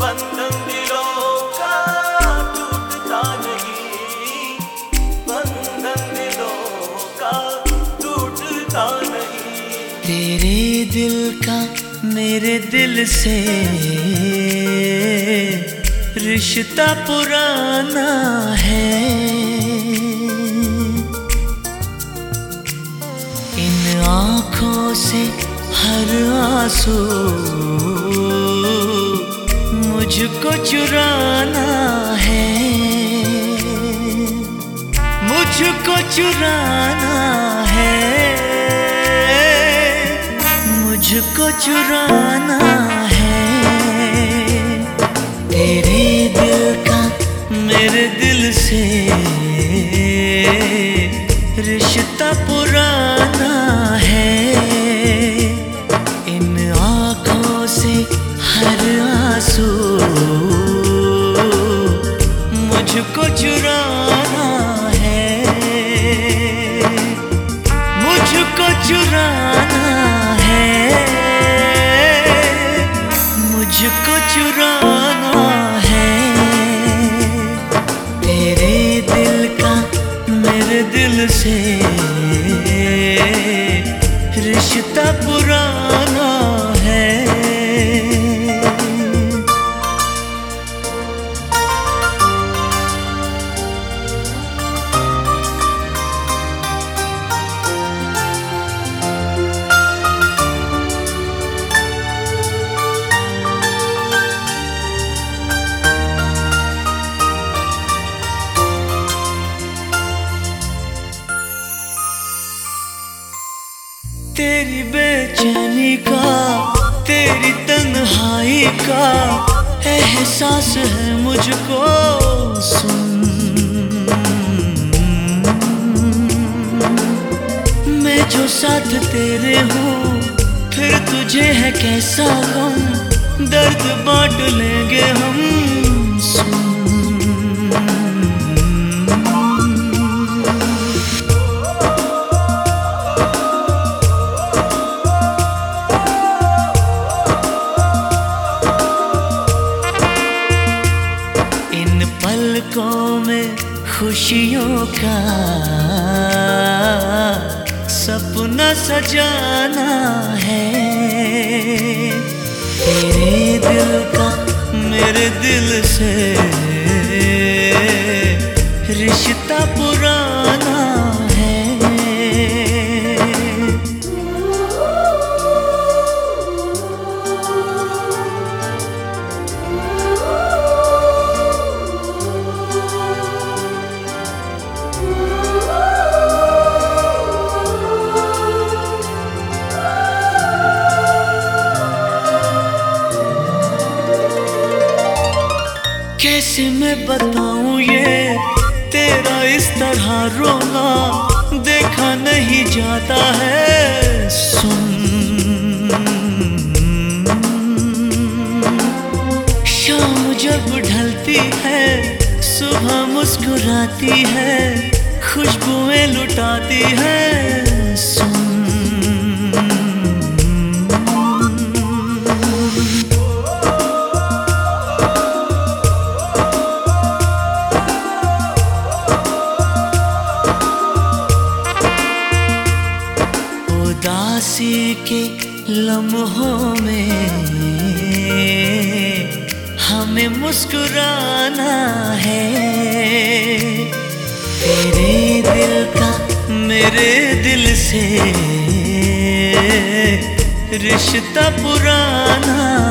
का नहीं का तेरे दिल का मेरे दिल से रिश्ता पुराना है। इन आँखों से हर आँसू मुझको चुराना है। मुझको चुराना है। मुझको चुराना है तेरी बेचैनी का, तेरी तन्हाई का एहसास है मुझको। सुन। मैं जो साथ तेरे हूँ, फिर तुझे है कैसा गम? दर्द बांट लेंगे हम। सुन। में खुशियों का सपना सजाना है। तेरे दिल का कैसे मैं बताऊँ ये, तेरा इस तरह रोना देखा नहीं जाता है। सुन। शाम जब ढलती है, सुबह मुस्कुराती है, खुशबुएँ लुटाती है। सुन। उदासी के लम्हों में हमें मुस्कुराना है। तेरे दिल का मेरे दिल से रिश्ता पुराना